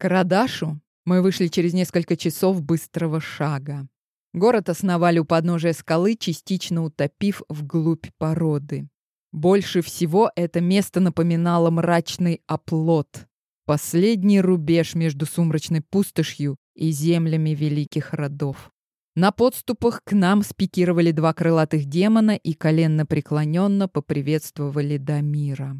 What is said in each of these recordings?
К Радашу мы вышли через несколько часов быстрого шага. Город основали у подножия скалы, частично утопив вглубь породы. Больше всего это место напоминало мрачный оплот, последний рубеж между сумрачной пустошью и землями великих родов. На подступах к нам спикировали два крылатых демона и коленно преклоненно поприветствовали Дамира.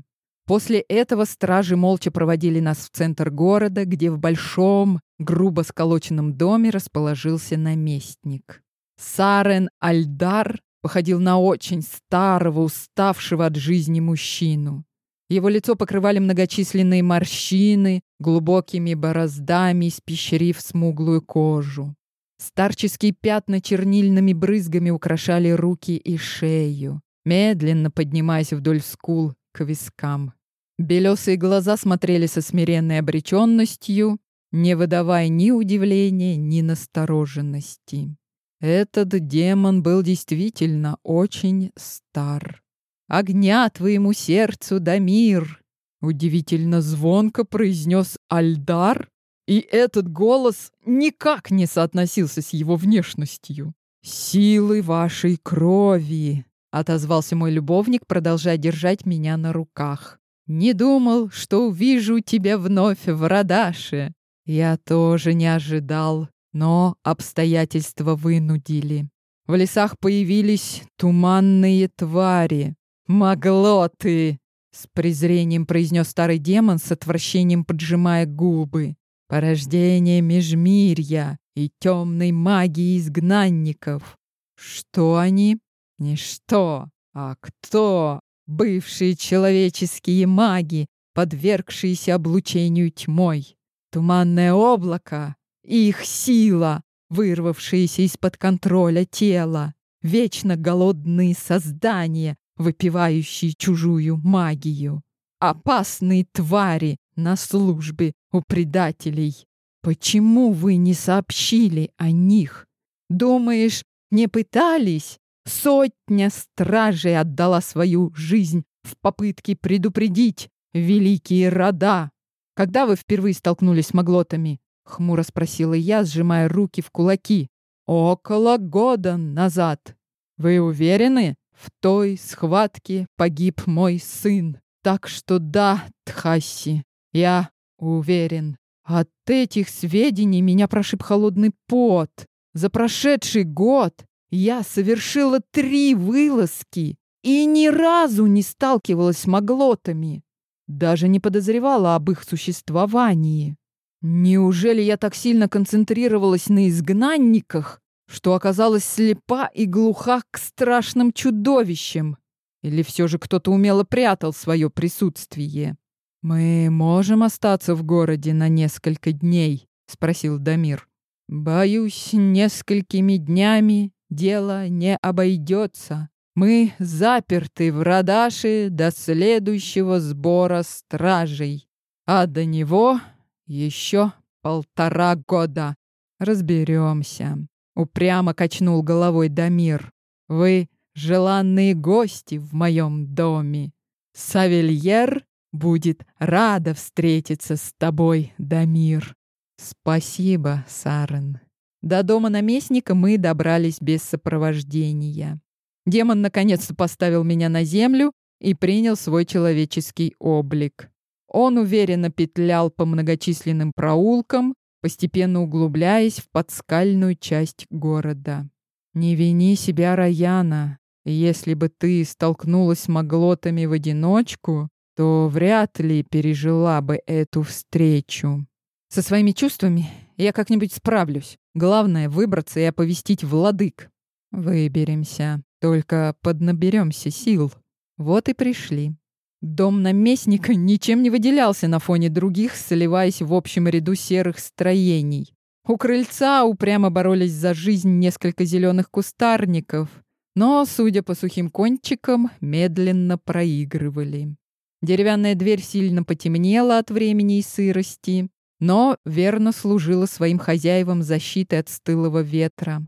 После этого стражи молча проводили нас в центр города, где в большом, грубо сколоченном доме расположился наместник. Сарен Альдар походил на очень старого, уставшего от жизни мужчину. Его лицо покрывали многочисленные морщины, глубокими бороздами испещрив смуглую кожу. Старческие пятна чернильными брызгами украшали руки и шею, медленно поднимаясь вдоль скул к вискам. Белесые глаза смотрели со смиренной обреченностью, не выдавая ни удивления, ни настороженности. Этот демон был действительно очень стар. «Огня твоему сердцу, Дамир!» Удивительно звонко произнес Альдар, и этот голос никак не соотносился с его внешностью. «Силы вашей крови!» — отозвался мой любовник, продолжая держать меня на руках. Не думал, что увижу тебя вновь в Радаше. Я тоже не ожидал, но обстоятельства вынудили. В лесах появились туманные твари. Могло ты! С презрением произнес старый демон, с отвращением поджимая губы. Порождение межмирья и темной магии изгнанников. Что они? Не что, а кто? Бывшие человеческие маги, подвергшиеся облучению тьмой, туманное облако, их сила, вырвавшиеся из-под контроля тела, вечно голодные создания, выпивающие чужую магию, опасные твари на службе у предателей. Почему вы не сообщили о них? Думаешь, не пытались? Сотня стражей отдала свою жизнь в попытке предупредить великие рода. Когда вы впервые столкнулись с маглотами? Хмуро спросила я, сжимая руки в кулаки. Около года назад. Вы уверены? В той схватке погиб мой сын. Так что да, Тхасси, я уверен. От этих сведений меня прошиб холодный пот. За прошедший год я совершила три вылазки и ни разу не сталкивалась с маглотами. Даже не подозревала об их существовании. Неужели я так сильно концентрировалась на изгнанниках, что оказалась слепа и глуха к страшным чудовищам? Или все же кто-то умело прятал свое присутствие? «Мы можем остаться в городе на несколько дней?» — спросил Дамир. «Боюсь, несколькими днями дело не обойдется. Мы заперты в Радаше до следующего сбора стражей, а до него еще полтора года. Разберемся. Упрямо качнул головой Дамир. Вы желанные гости в моем доме. Савельер будет рада встретиться с тобой, Дамир. Спасибо, Сарен. До дома наместника мы добрались без сопровождения. Демон наконец-то поставил меня на землю и принял свой человеческий облик. Он уверенно петлял по многочисленным проулкам, постепенно углубляясь в подскальную часть города. «Не вини себя, Раяна. Если бы ты столкнулась с моглотами в одиночку, то вряд ли пережила бы эту встречу. Со своими чувствами я как-нибудь справлюсь. Главное — выбраться и оповестить владык. Выберемся. Только поднаберемся сил. Вот и пришли. Дом наместника ничем не выделялся на фоне других, сливаясь в общем ряду серых строений. У крыльца упрямо боролись за жизнь несколько зеленых кустарников, но, судя по сухим кончикам, медленно проигрывали. Деревянная дверь сильно потемнела от времени и сырости, но верно служила своим хозяевам защитой от стылого ветра.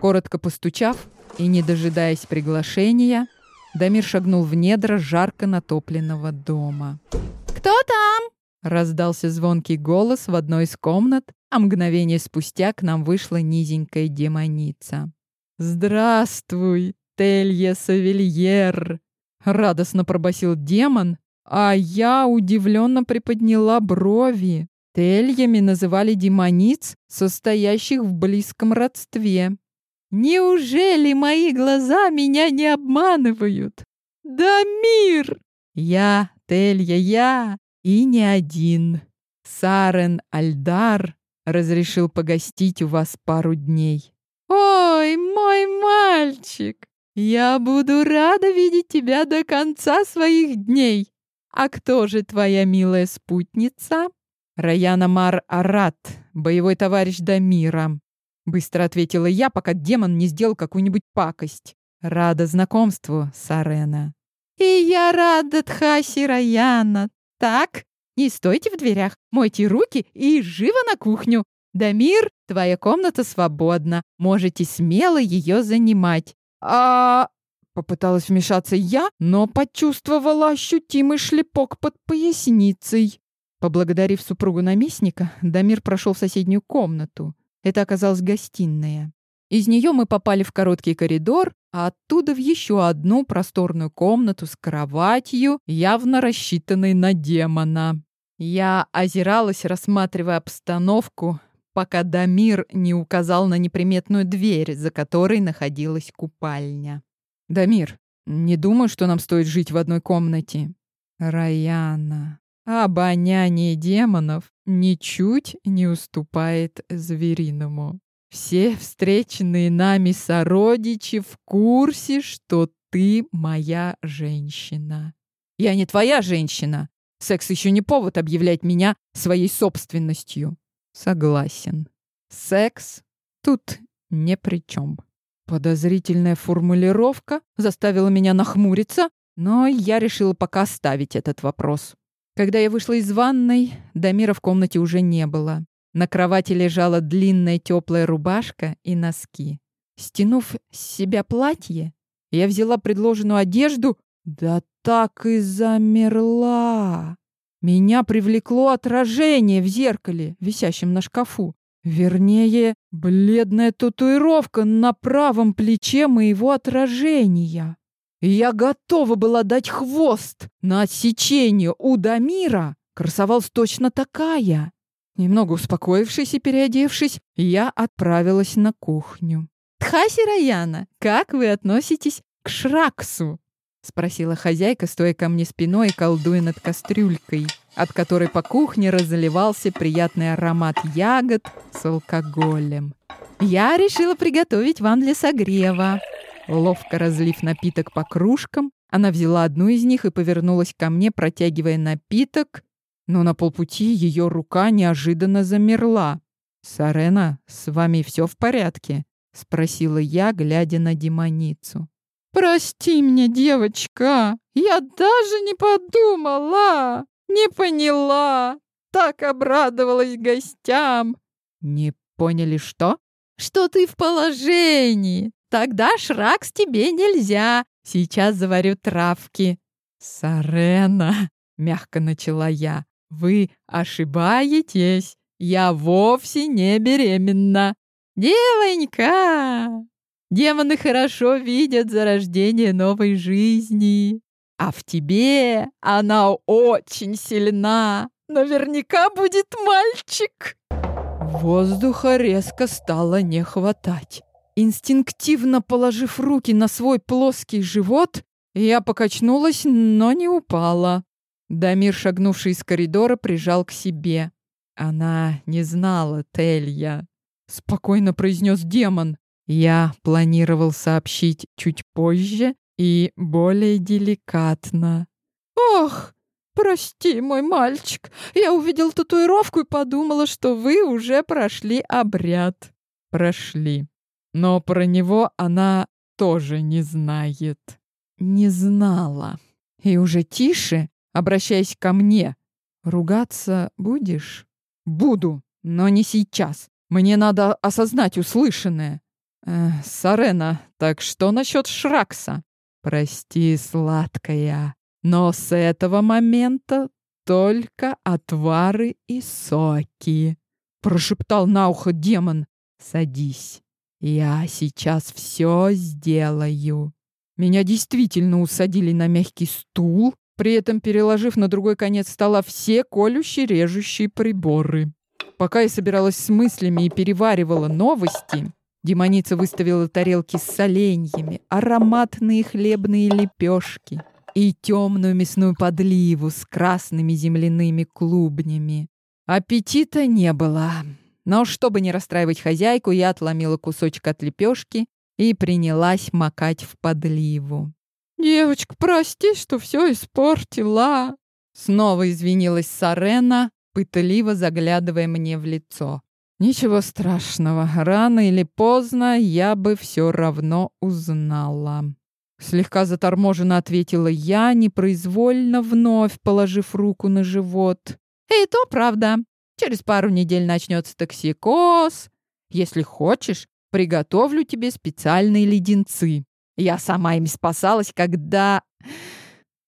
Коротко постучав и не дожидаясь приглашения, Дамир шагнул в недра жарко натопленного дома. «Кто там?» Раздался звонкий голос в одной из комнат, а мгновение спустя к нам вышла низенькая демоница. «Здравствуй, Телья Савельер!» — радостно пробасил демон, а я удивленно приподняла брови. Тельями называли демониц, состоящих в близком родстве. «Неужели мои глаза меня не обманывают?» «Да мир!» «Я, Телья, я, и не один. Сарен Альдар разрешил погостить у вас пару дней». «Ой, мой мальчик! Я буду рада видеть тебя до конца своих дней!» «А кто же твоя милая спутница?» «Раяна Мар Арат, боевой товарищ Дамира», — быстро ответила я, пока демон не сделал какую-нибудь пакость. «Рада знакомству, Сарена». «И я рада, Тхаси Раяна. Так, не стойте в дверях, мойте руки и живо на кухню. Дамир, твоя комната свободна, можете смело ее занимать. А Попыталась вмешаться я, но почувствовала ощутимый шлепок под поясницей. Поблагодарив супругу наместника, Дамир прошел в соседнюю комнату. Это оказалась гостиная. Из нее мы попали в короткий коридор, а оттуда в еще одну просторную комнату с кроватью, явно рассчитанной на демона. Я озиралась, рассматривая обстановку, пока Дамир не указал на неприметную дверь, за которой находилась купальня. Дамир, не думаю, что нам стоит жить в одной комнате. Раяна. Обоняние демонов ничуть не уступает звериному. Все встреченные нами сородичи в курсе, что ты моя женщина. Я не твоя женщина. Секс еще не повод объявлять меня своей собственностью. Согласен. Секс тут ни при чем. Подозрительная формулировка заставила меня нахмуриться, но я решила пока оставить этот вопрос. Когда я вышла из ванной, Дамира в комнате уже не было. На кровати лежала длинная теплая рубашка и носки. Стянув с себя платье, я взяла предложенную одежду, да так и замерла. Меня привлекло отражение в зеркале, висящем на шкафу. Вернее, бледная татуировка на правом плече моего отражения. Я готова была дать хвост на отсечение у Дамира. Красовалась точно такая. Немного успокоившись и переодевшись, я отправилась на кухню. «Тхаси Раяна, как вы относитесь к Шраксу?» — спросила хозяйка, стоя ко мне спиной и колдуя над кастрюлькой от которой по кухне разливался приятный аромат ягод с алкоголем. «Я решила приготовить вам для согрева». Ловко разлив напиток по кружкам, она взяла одну из них и повернулась ко мне, протягивая напиток, но на полпути ее рука неожиданно замерла. «Сарена, с вами все в порядке?» — спросила я, глядя на демоницу. «Прости меня, девочка, я даже не подумала!» Не поняла. Так обрадовалась гостям. Не поняли что? Что ты в положении. Тогда шракс тебе нельзя. Сейчас заварю травки. Сарена, мягко начала я. Вы ошибаетесь. Я вовсе не беременна. Девонька! Демоны хорошо видят зарождение новой жизни. А в тебе она очень сильна. Наверняка будет мальчик. Воздуха резко стало не хватать. Инстинктивно положив руки на свой плоский живот, я покачнулась, но не упала. Дамир, шагнувший из коридора, прижал к себе. Она не знала Телья. Спокойно произнес демон. Я планировал сообщить чуть позже, и более деликатно. «Ох, прости, мой мальчик, я увидел татуировку и подумала, что вы уже прошли обряд». «Прошли. Но про него она тоже не знает». «Не знала. И уже тише, обращаясь ко мне. Ругаться будешь?» «Буду, но не сейчас. Мне надо осознать услышанное». Э, «Сарена, так что насчет Шракса?» Прости, сладкая, но с этого момента только отвары и соки», — прошептал на ухо демон. «Садись, я сейчас все сделаю». Меня действительно усадили на мягкий стул, при этом переложив на другой конец стола все колющие-режущие приборы. Пока я собиралась с мыслями и переваривала новости, демоница выставила тарелки с соленьями, ароматные хлебные лепешки и темную мясную подливу с красными земляными клубнями. Аппетита не было. Но чтобы не расстраивать хозяйку, я отломила кусочек от лепешки и принялась макать в подливу. «Девочка, прости, что все испортила!» Снова извинилась Сарена, пытливо заглядывая мне в лицо. «Ничего страшного, рано или поздно я бы все равно узнала». Слегка заторможенно ответила я, непроизвольно вновь положив руку на живот. «И то правда. Через пару недель начнется токсикоз. Если хочешь, приготовлю тебе специальные леденцы. Я сама им спасалась, когда...»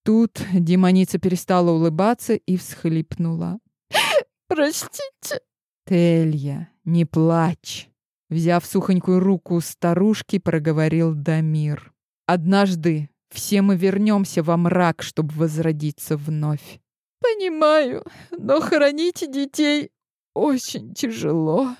Тут демоница перестала улыбаться и всхлипнула. Простите. Телья, не плачь. Взяв сухонькую руку старушки, проговорил Дамир. Однажды все мы вернемся во мрак, чтобы возродиться вновь. Понимаю, но хранить детей очень тяжело.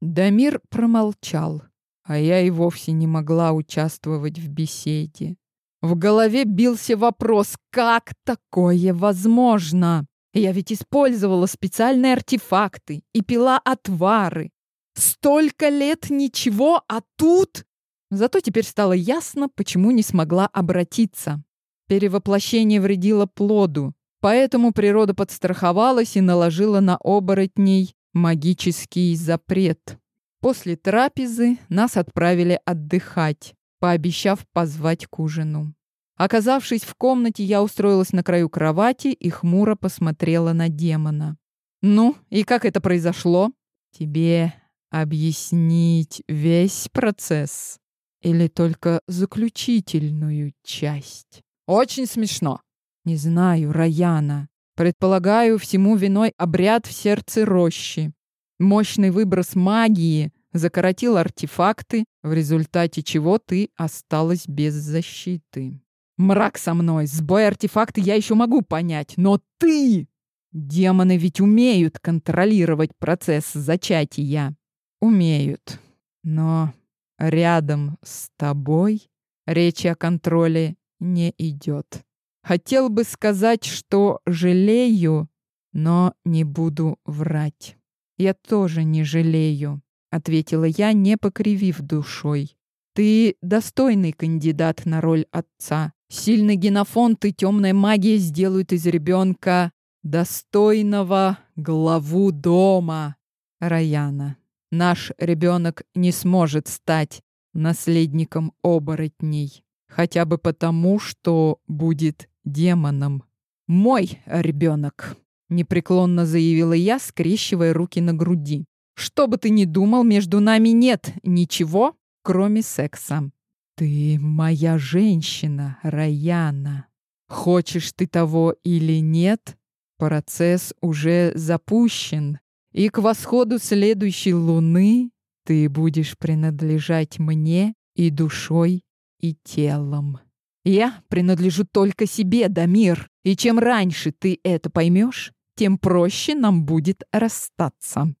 Дамир промолчал, а я и вовсе не могла участвовать в беседе. В голове бился вопрос, как такое возможно? Я ведь использовала специальные артефакты и пила отвары. Столько лет ничего, а тут... Зато теперь стало ясно, почему не смогла обратиться. Перевоплощение вредило плоду, поэтому природа подстраховалась и наложила на оборотней магический запрет. После трапезы нас отправили отдыхать, пообещав позвать к ужину. Оказавшись в комнате, я устроилась на краю кровати и хмуро посмотрела на демона. «Ну, и как это произошло?» «Тебе объяснить весь процесс или только заключительную часть?» «Очень смешно». «Не знаю, Раяна. Предполагаю, всему виной обряд в сердце рощи. Мощный выброс магии закоротил артефакты, в результате чего ты осталась без защиты. Мрак со мной, сбой артефакты я еще могу понять, но ты... Демоны ведь умеют контролировать процесс зачатия. Умеют. Но рядом с тобой речи о контроле не идет. Хотел бы сказать, что жалею, но не буду врать. Я тоже не жалею, ответила я, не покривив душой. Ты достойный кандидат на роль отца. Сильный генофонд и темная магия сделают из ребенка достойного главу дома. Раяна, наш ребенок не сможет стать наследником оборотней, хотя бы потому, что будет демоном. Мой ребенок, непреклонно заявила я, скрещивая руки на груди. Что бы ты ни думал, между нами нет ничего, кроме секса. «Ты моя женщина, Раяна. Хочешь ты того или нет, процесс уже запущен, и к восходу следующей луны ты будешь принадлежать мне и душой, и телом. Я принадлежу только себе, Дамир, и чем раньше ты это поймешь, тем проще нам будет расстаться.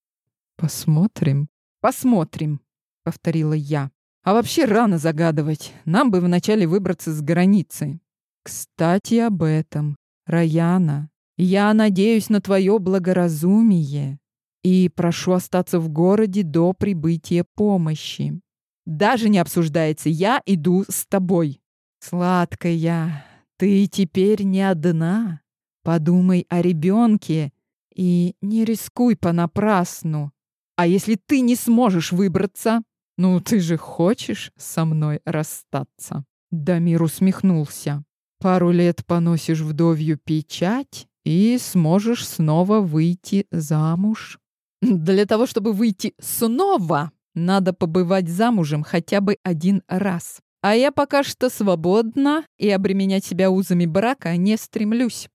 Посмотрим, посмотрим, повторила я. А вообще рано загадывать. Нам бы вначале выбраться с границы. Кстати, об этом. Раяна, я надеюсь на твое благоразумие и прошу остаться в городе до прибытия помощи. Даже не обсуждается, я иду с тобой. Сладкая, ты теперь не одна. Подумай о ребенке и не рискуй понапрасну. А если ты не сможешь выбраться, «Ну, ты же хочешь со мной расстаться?» Дамир усмехнулся. «Пару лет поносишь вдовью печать и сможешь снова выйти замуж». «Для того, чтобы выйти снова, надо побывать замужем хотя бы один раз. А я пока что свободна и обременять себя узами брака не стремлюсь.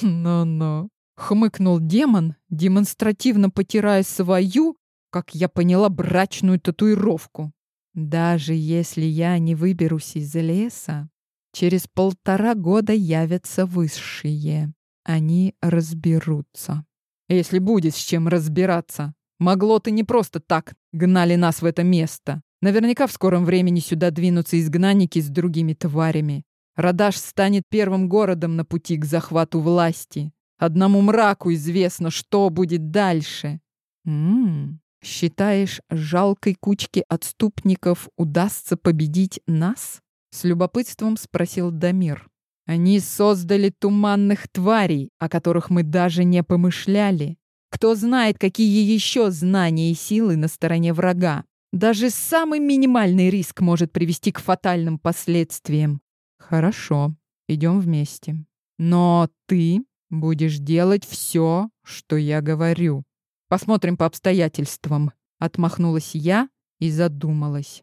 «Но-но», — хмыкнул демон, демонстративно потирая свою, как я поняла, брачную татуировку. «Даже если я не выберусь из леса, через полтора года явятся высшие. Они разберутся. Если будет с чем разбираться. Могло ты не просто так гнали нас в это место. Наверняка в скором времени сюда двинутся изгнанники с другими тварями. Радаш станет первым городом на пути к захвату власти. Одному мраку известно, что будет дальше. М Считаешь, жалкой кучке отступников удастся победить нас? С любопытством спросил Дамир. Они создали туманных тварей, о которых мы даже не помышляли. Кто знает, какие еще знания и силы на стороне врага. Даже самый минимальный риск может привести к фатальным последствиям. Хорошо, идем вместе. Но ты будешь делать все, что я говорю. Посмотрим по обстоятельствам. Отмахнулась я и задумалась.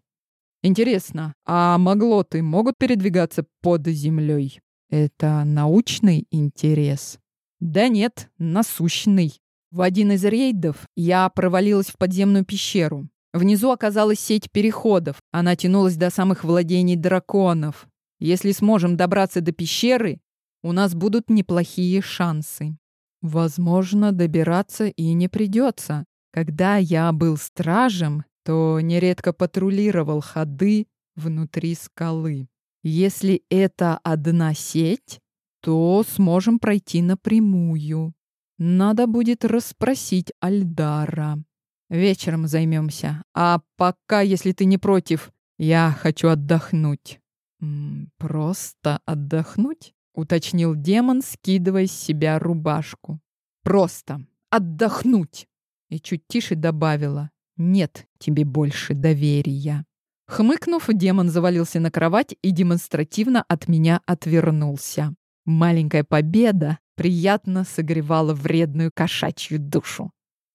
Интересно, а моглоты могут передвигаться под землей? Это научный интерес? Да нет, насущный. В один из рейдов я провалилась в подземную пещеру. Внизу оказалась сеть переходов. Она тянулась до самых владений драконов. Если сможем добраться до пещеры, у нас будут неплохие шансы. Возможно, добираться и не придется. Когда я был стражем, то нередко патрулировал ходы внутри скалы. Если это одна сеть, то сможем пройти напрямую. Надо будет расспросить Альдара. Вечером займемся. А пока, если ты не против, я хочу отдохнуть. просто отдохнуть? уточнил демон, скидывая с себя рубашку. Просто отдохнуть. И чуть тише добавила: "Нет тебе больше доверия". Хмыкнув, демон завалился на кровать и демонстративно от меня отвернулся. Маленькая победа приятно согревала вредную кошачью душу.